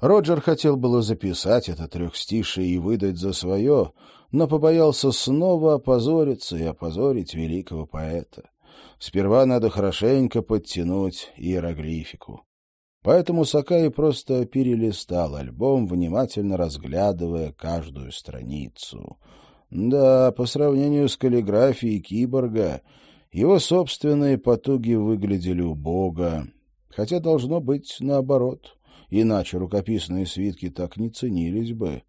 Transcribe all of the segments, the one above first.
Роджер хотел было записать это трехстишее и выдать за свое, но побоялся снова опозориться и опозорить великого поэта. Сперва надо хорошенько подтянуть иероглифику. Поэтому Сакай просто перелистал альбом, внимательно разглядывая каждую страницу. Да, по сравнению с каллиграфией киборга, его собственные потуги выглядели убого, хотя должно быть наоборот, иначе рукописные свитки так не ценились бы.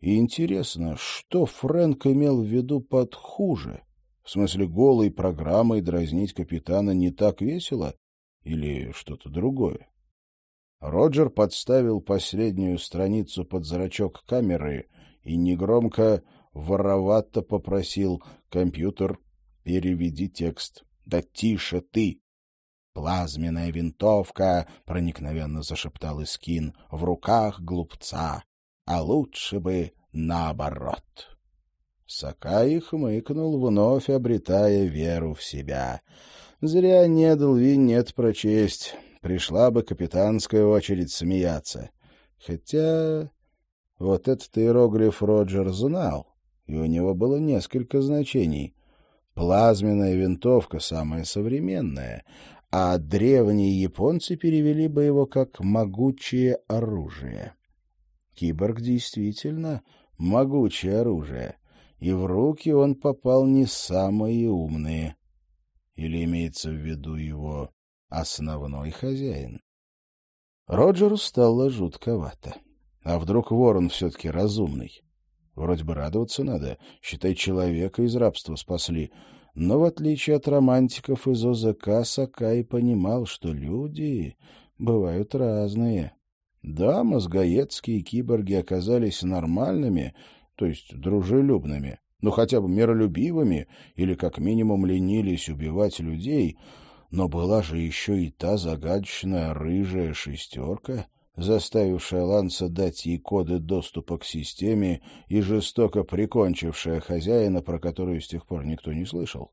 И интересно, что Фрэнк имел в виду под «хуже»? В смысле, голой программой дразнить капитана не так весело? Или что-то другое? Роджер подставил последнюю страницу под зрачок камеры и негромко, воровато попросил «Компьютер, переведи текст». «Да тише ты!» «Плазменная винтовка», — проникновенно зашептал Искин, — «в руках глупца, а лучше бы наоборот». Сакай хмыкнул, вновь обретая веру в себя. Зря не дал винет прочесть пришла бы капитанская очередь смеяться. Хотя вот этот иероглиф Роджер знал, и у него было несколько значений. Плазменная винтовка самая современная, а древние японцы перевели бы его как «могучее оружие». Киборг действительно могучее оружие, и в руки он попал не самые умные. Или имеется в виду его основной хозяин. Роджеру стало жутковато. А вдруг ворон все-таки разумный? Вроде бы радоваться надо, считай, человека из рабства спасли. Но в отличие от романтиков из ОЗК, Сакай понимал, что люди бывают разные. Да, мозгоедские киборги оказались нормальными, то есть дружелюбными, но хотя бы миролюбивыми или как минимум ленились убивать людей — но была же еще и та загадочная рыжая шестерка, заставившая Ланса дать ей коды доступа к системе и жестоко прикончившая хозяина, про которую с тех пор никто не слышал.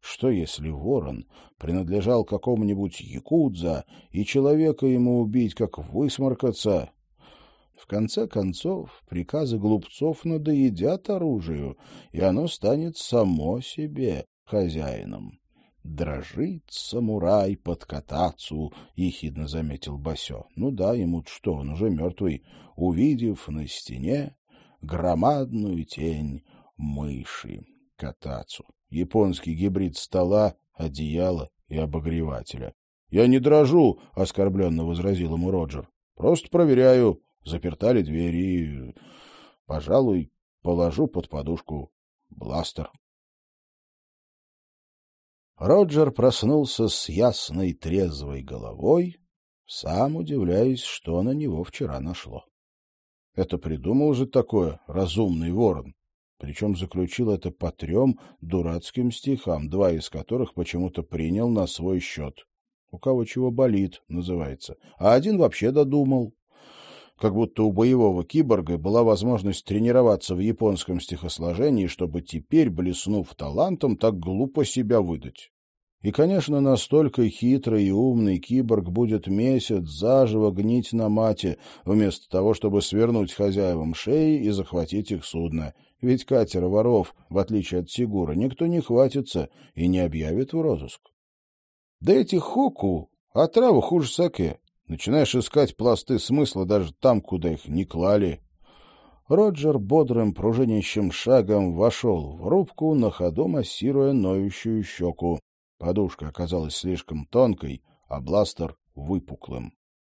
Что если ворон принадлежал какому-нибудь якудза, и человека ему убить, как высморкаться? В конце концов, приказы глупцов надоедят оружию, и оно станет само себе хозяином. Дрожит самурай под катацу, — ехидно заметил Басё. Ну да, ему что, он уже мертвый. Увидев на стене громадную тень мыши катацу. Японский гибрид стола, одеяла и обогревателя. — Я не дрожу, — оскорбленно возразил ему Роджер. — Просто проверяю, заперта ли дверь и, пожалуй, положу под подушку бластер. Роджер проснулся с ясной трезвой головой, сам удивляясь, что на него вчера нашло. Это придумал же такое разумный ворон, причем заключил это по трем дурацким стихам, два из которых почему-то принял на свой счет. «У кого чего болит» называется, а один вообще додумал как будто у боевого киборга была возможность тренироваться в японском стихосложении, чтобы теперь, блеснув талантом, так глупо себя выдать. И, конечно, настолько хитрый и умный киборг будет месяц заживо гнить на мате, вместо того, чтобы свернуть хозяевам шеи и захватить их судно. Ведь катера воров, в отличие от Сигура, никто не хватится и не объявит в розыск. Да эти хоку, отраву хуже саке. Начинаешь искать пласты смысла даже там, куда их не клали. Роджер бодрым пружинящим шагом вошел в рубку, на ходу массируя ноющую щеку. Подушка оказалась слишком тонкой, а бластер — выпуклым.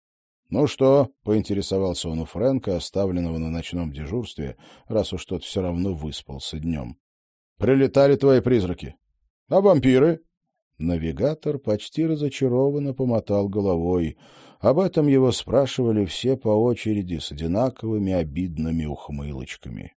— Ну что? — поинтересовался он у Фрэнка, оставленного на ночном дежурстве, раз уж тот все равно выспался днем. — Прилетали твои призраки. — А вампиры? Навигатор почти разочарованно помотал головой. Об этом его спрашивали все по очереди с одинаковыми обидными ухмылочками.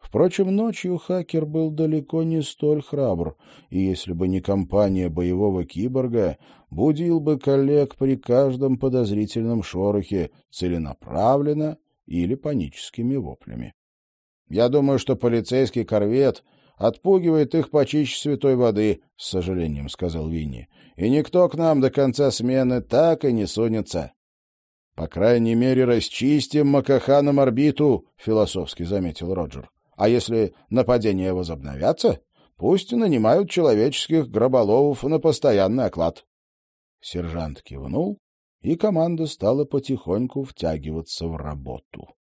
Впрочем, ночью хакер был далеко не столь храбр, и если бы не компания боевого киборга, будил бы коллег при каждом подозрительном шорохе целенаправленно или паническими воплями. «Я думаю, что полицейский корвет отпугивает их почище святой воды», — с сожалением сказал Винни. «И никто к нам до конца смены так и не сунется». «По крайней мере, расчистим Макаханом орбиту», — философски заметил Роджер. «А если нападения возобновятся, пусть нанимают человеческих гроболовов на постоянный оклад». Сержант кивнул, и команда стала потихоньку втягиваться в работу.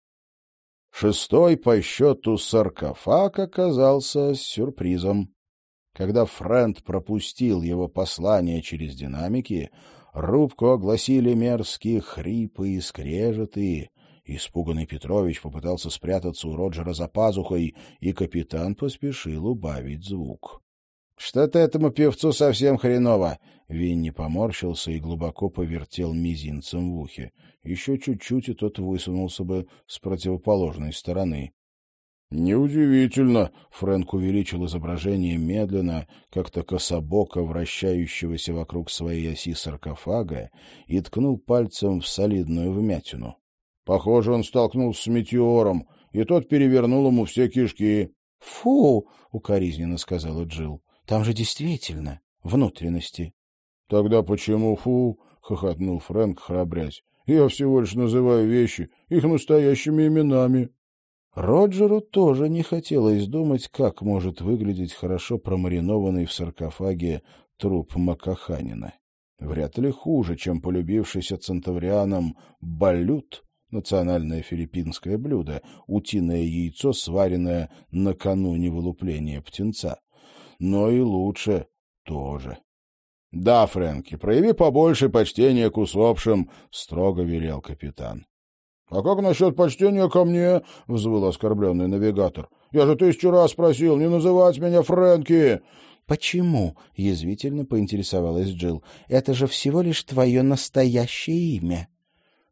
Шестой по счету саркофаг оказался сюрпризом. Когда Фрэнд пропустил его послание через динамики, рубку огласили мерзкие хрипы и скрежеты. Испуганный Петрович попытался спрятаться у Роджера за пазухой, и капитан поспешил убавить звук. — Что-то этому певцу совсем хреново. Винни поморщился и глубоко повертел мизинцем в ухе. Еще чуть-чуть, и тот высунулся бы с противоположной стороны. «Неудивительно», — Фрэнк увеличил изображение медленно, как-то кособоко вращающегося вокруг своей оси саркофага и ткнул пальцем в солидную вмятину. «Похоже, он столкнулся с метеором, и тот перевернул ему все кишки». «Фу!» — укоризненно сказала Джилл. «Там же действительно внутренности». «Тогда почему фу?» — хохотнул Фрэнк, храбрясь. «Я всего лишь называю вещи их настоящими именами». Роджеру тоже не хотелось думать, как может выглядеть хорошо промаринованный в саркофаге труп Макаханина. Вряд ли хуже, чем полюбившийся центаврианам балют, национальное филиппинское блюдо, утиное яйцо, сваренное накануне вылупления птенца. Но и лучше тоже. — Да, Фрэнки, прояви побольше почтения к усопшим, — строго велел капитан. «А как насчет почтения ко мне?» — взвыл оскорбленный навигатор. «Я же тысячу раз просил не называть меня Фрэнки!» «Почему?» — язвительно поинтересовалась Джилл. «Это же всего лишь твое настоящее имя».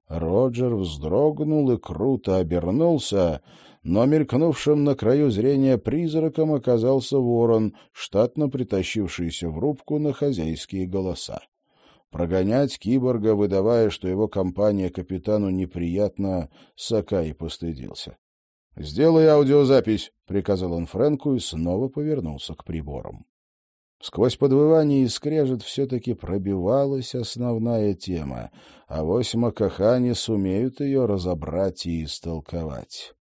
Роджер вздрогнул и круто обернулся, но мелькнувшим на краю зрения призраком оказался ворон, штатно притащившийся в рубку на хозяйские голоса. Прогонять киборга, выдавая, что его компания капитану неприятно, Сакай постыдился. — Сделай аудиозапись, — приказал он Фрэнку и снова повернулся к приборам. Сквозь подвывание и скрежет все-таки пробивалась основная тема, а вось Макахани сумеют ее разобрать и истолковать. —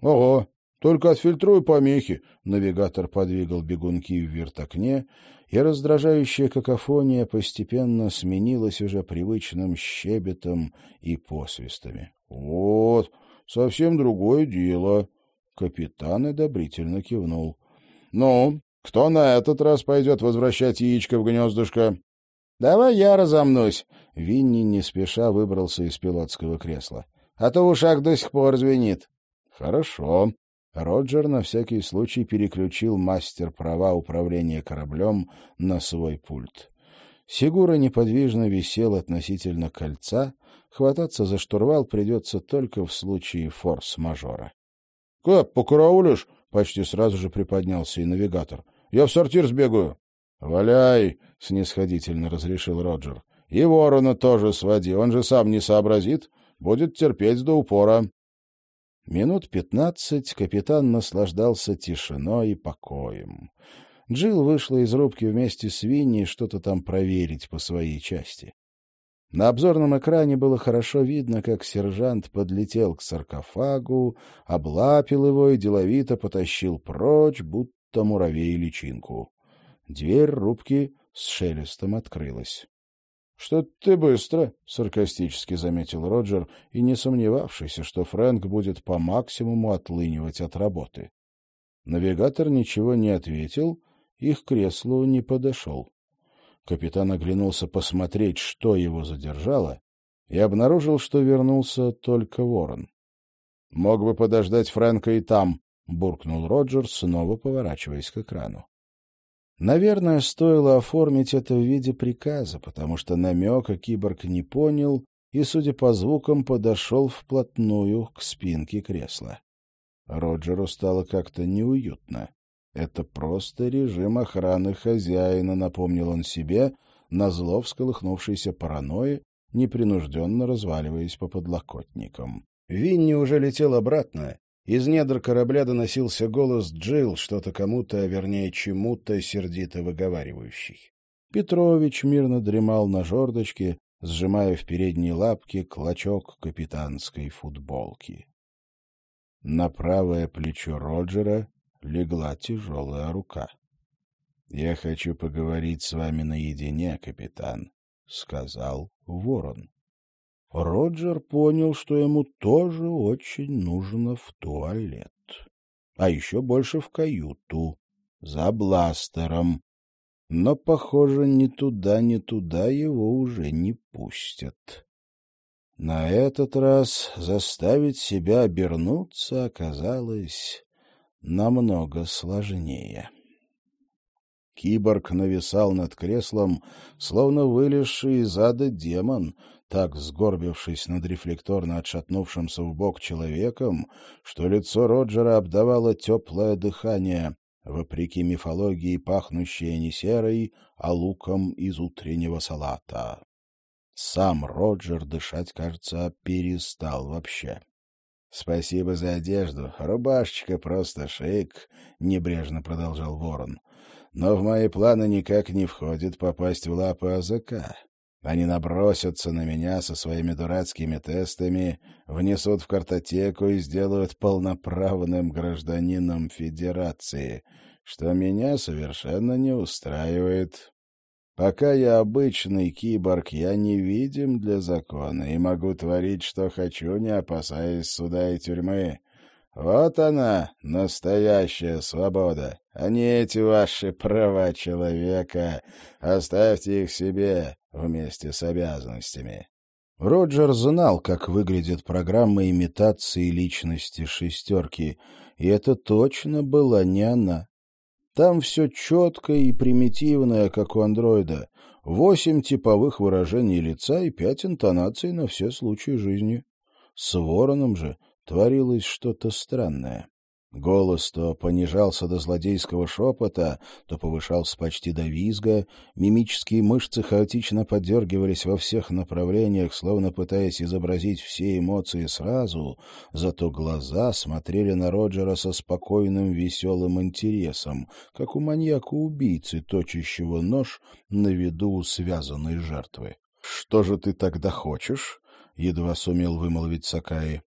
Ого! Только отфильтруй помехи! — навигатор подвигал бегунки в вертокне, и раздражающая какофония постепенно сменилась уже привычным щебетом и посвистами. — Вот, совсем другое дело. Капитан одобрительно кивнул. — Ну, кто на этот раз пойдет возвращать яичко в гнездышко? — Давай я разомнусь. Винни не спеша выбрался из пилотского кресла. — А то в ушах до сих пор звенит. — Хорошо. Роджер на всякий случай переключил мастер права управления кораблем на свой пульт. Сигура неподвижно висел относительно кольца, хвататься за штурвал придется только в случае форс-мажора. — Кэп, покараулишь? — почти сразу же приподнялся и навигатор. — Я в сортир сбегаю. — Валяй! — снисходительно разрешил Роджер. — И ворона тоже своди, он же сам не сообразит, будет терпеть до упора. Минут пятнадцать капитан наслаждался тишиной и покоем. Джилл вышла из рубки вместе с Винни что-то там проверить по своей части. На обзорном экране было хорошо видно, как сержант подлетел к саркофагу, облапил его и деловито потащил прочь, будто муравей личинку. Дверь рубки с шелестом открылась. «Что ты быстро», — саркастически заметил Роджер, и не сомневавшийся, что Фрэнк будет по максимуму отлынивать от работы. Навигатор ничего не ответил, их креслу не подошел. Капитан оглянулся посмотреть, что его задержало, и обнаружил, что вернулся только ворон. «Мог бы подождать Фрэнка и там», — буркнул Роджер, снова поворачиваясь к экрану. Наверное, стоило оформить это в виде приказа, потому что намека киборг не понял и, судя по звукам, подошел вплотную к спинке кресла. Роджеру стало как-то неуютно. Это просто режим охраны хозяина, напомнил он себе, назло всколыхнувшейся паранойи, непринужденно разваливаясь по подлокотникам. Винни уже летел обратно, из недр корабля доносился голос Джилл, что-то кому-то, вернее, чему-то сердито выговаривающий. Петрович мирно дремал на жердочке, сжимая в передней лапке клочок капитанской футболки. На правое плечо Роджера легла тяжелая рука. — Я хочу поговорить с вами наедине, капитан, — сказал ворон. Роджер понял, что ему тоже очень нужно в туалет. А еще больше в каюту, за бластером. Но, похоже, ни туда, ни туда его уже не пустят. На этот раз заставить себя обернуться оказалось намного сложнее. Киборг нависал над креслом, словно вылезший из ада демон, так сгорбившись над рефлекторно отшатнувшимся в бок человеком, что лицо Роджера обдавало теплое дыхание, вопреки мифологии, пахнущее не серой, а луком из утреннего салата. Сам Роджер дышать, кажется, перестал вообще. — Спасибо за одежду. Рубашечка просто шик, — небрежно продолжал Ворон. — Но в мои планы никак не входит попасть в лапы АЗК. Они набросятся на меня со своими дурацкими тестами, внесут в картотеку и сделают полноправным гражданином Федерации, что меня совершенно не устраивает. Пока я обычный киборг, я невидим для закона и могу творить, что хочу, не опасаясь суда и тюрьмы. Вот она, настоящая свобода, а не эти ваши права человека. Оставьте их себе вместе с обязанностями. Роджер знал, как выглядит программа имитации личности «шестерки», и это точно была не она. Там все четкое и примитивное, как у андроида. Восемь типовых выражений лица и пять интонаций на все случаи жизни. С вороном же творилось что-то странное. Голос то понижался до злодейского шепота, то повышался почти до визга, мимические мышцы хаотично подергивались во всех направлениях, словно пытаясь изобразить все эмоции сразу, зато глаза смотрели на Роджера со спокойным веселым интересом, как у маньяка-убийцы, точащего нож на виду у связанной жертвы. — Что же ты тогда хочешь? — едва сумел вымолвить Сакаи.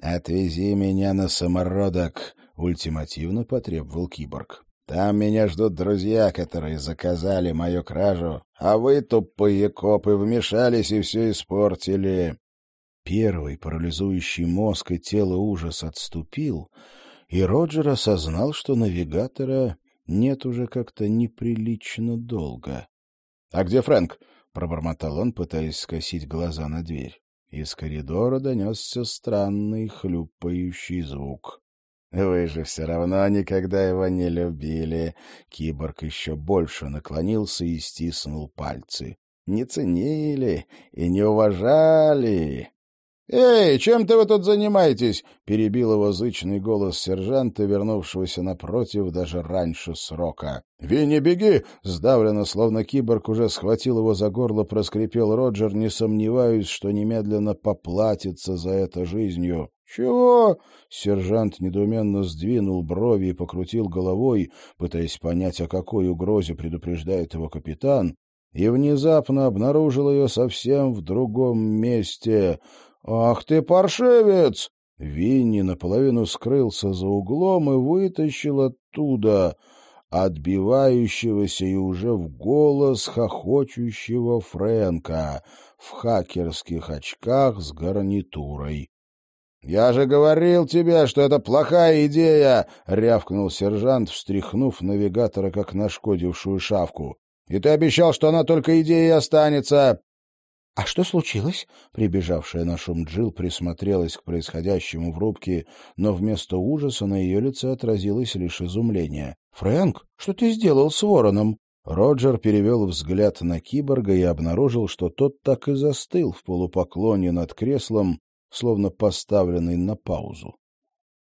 «Отвези меня на самородок», — ультимативно потребовал киборг. «Там меня ждут друзья, которые заказали мою кражу, а вы, тупые копы, вмешались и все испортили». Первый парализующий мозг и тело ужас отступил, и Роджер осознал, что навигатора нет уже как-то неприлично долго. — А где Фрэнк? — пробормотал он, пытаясь скосить глаза на дверь. Из коридора донесся странный хлюпающий звук. «Вы же все равно никогда его не любили!» Киборг еще больше наклонился и стиснул пальцы. «Не ценили и не уважали!» «Эй, чем ты вы тут занимаетесь?» — перебил его зычный голос сержанта, вернувшегося напротив даже раньше срока. «Винни, беги!» — сдавленно, словно киборг уже схватил его за горло, проскрипел Роджер, не сомневаюсь, что немедленно поплатится за это жизнью. «Чего?» — сержант недоуменно сдвинул брови и покрутил головой, пытаясь понять, о какой угрозе предупреждает его капитан, и внезапно обнаружил ее совсем в другом месте — «Ах ты, паршивец!» Винни наполовину скрылся за углом и вытащил оттуда отбивающегося и уже в голос хохочущего Фрэнка в хакерских очках с гарнитурой. «Я же говорил тебе, что это плохая идея!» — рявкнул сержант, встряхнув навигатора, как нашкодившую шавку. «И ты обещал, что она только идеей останется!» — А что случилось? Прибежавшая на шум Джил присмотрелась к происходящему в рубке, но вместо ужаса на ее лице отразилось лишь изумление. — Фрэнк, что ты сделал с вороном? Роджер перевел взгляд на киборга и обнаружил, что тот так и застыл в полупоклоне над креслом, словно поставленный на паузу.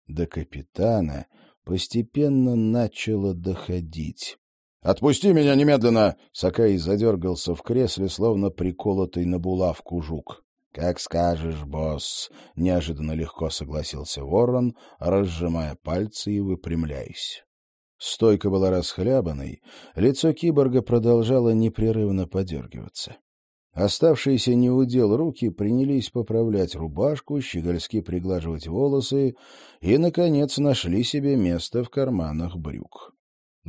До капитана постепенно начало доходить. «Отпусти меня немедленно!» Сакай задергался в кресле, словно приколотый на булавку жук. «Как скажешь, босс!» — неожиданно легко согласился ворон, разжимая пальцы и выпрямляясь. Стойка была расхлябанной, лицо киборга продолжало непрерывно подергиваться. Оставшиеся неудел руки принялись поправлять рубашку, щегольски приглаживать волосы и, наконец, нашли себе место в карманах брюк.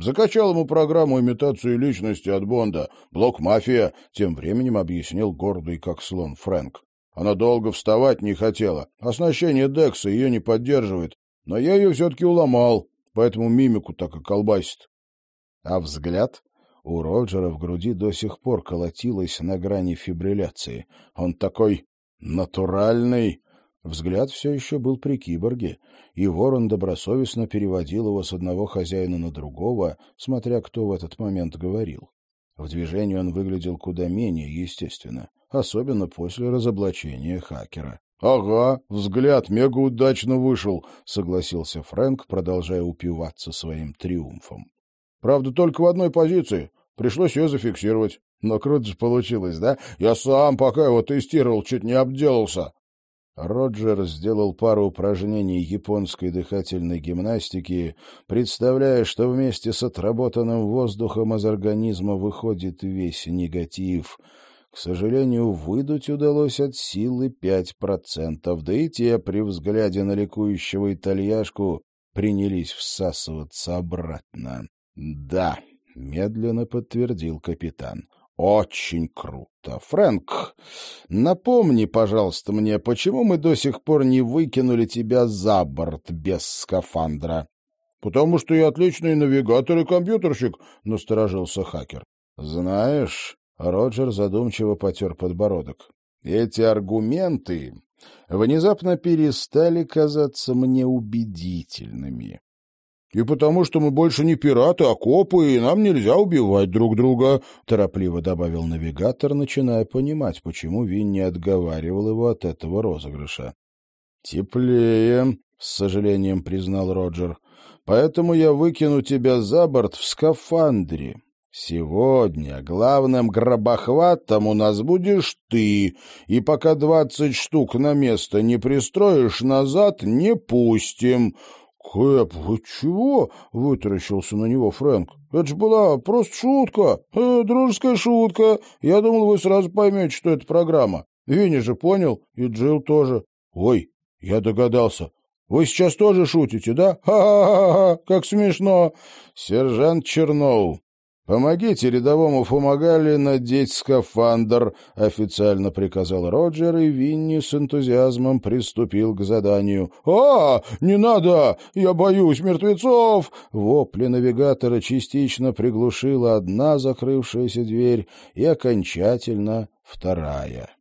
Закачал ему программу имитации личности от Бонда. Блок-мафия, тем временем объяснил гордый как слон Фрэнк. Она долго вставать не хотела. Оснащение Декса ее не поддерживает. Но я ее все-таки уломал, поэтому мимику так и колбасит. А взгляд? У Роджера в груди до сих пор колотилось на грани фибрилляции. Он такой натуральный. Взгляд все еще был при киборге, и ворон добросовестно переводил его с одного хозяина на другого, смотря кто в этот момент говорил. В движении он выглядел куда менее естественно, особенно после разоблачения хакера. — Ага, взгляд мега удачно вышел, — согласился Фрэнк, продолжая упиваться своим триумфом. — Правда, только в одной позиции. Пришлось ее зафиксировать. Но круто же получилось, да? Я сам, пока его тестировал, чуть не обделался. Роджер сделал пару упражнений японской дыхательной гимнастики, представляя, что вместе с отработанным воздухом из организма выходит весь негатив. К сожалению, выдуть удалось от силы пять процентов, да и те при взгляде на ликующего итальяшку принялись всасываться обратно. «Да», — медленно подтвердил капитан. Очень круто. Фрэнк, напомни, пожалуйста, мне, почему мы до сих пор не выкинули тебя за борт без скафандра? Потому что я отличный навигатор и компьютерщик, насторожился хакер. Знаешь, Роджер задумчиво потер подбородок. Эти аргументы внезапно перестали казаться мне убедительными. И потому что мы больше не пираты, а копы, и нам нельзя убивать друг друга, — торопливо добавил навигатор, начиная понимать, почему Винни отговаривал его от этого розыгрыша. — Теплее, — с сожалением признал Роджер. — Поэтому я выкину тебя за борт в скафандре. Сегодня главным гробохватом у нас будешь ты, и пока двадцать штук на место не пристроишь назад, не пустим. «Кэп, вы чего?» — вытаращился на него Фрэнк. «Это ж была просто шутка, э, дружеская шутка. Я думал, вы сразу поймете, что это программа. Винни же понял, и Джилл тоже. Ой, я догадался. Вы сейчас тоже шутите, да? Ха-ха-ха, как смешно!» «Сержант Черноу, «Помогите рядовому Фумагали надеть скафандр», — официально приказал Роджер, и Винни с энтузиазмом приступил к заданию. «А, не надо! Я боюсь мертвецов!» Вопли навигатора частично приглушила одна закрывшаяся дверь и окончательно вторая.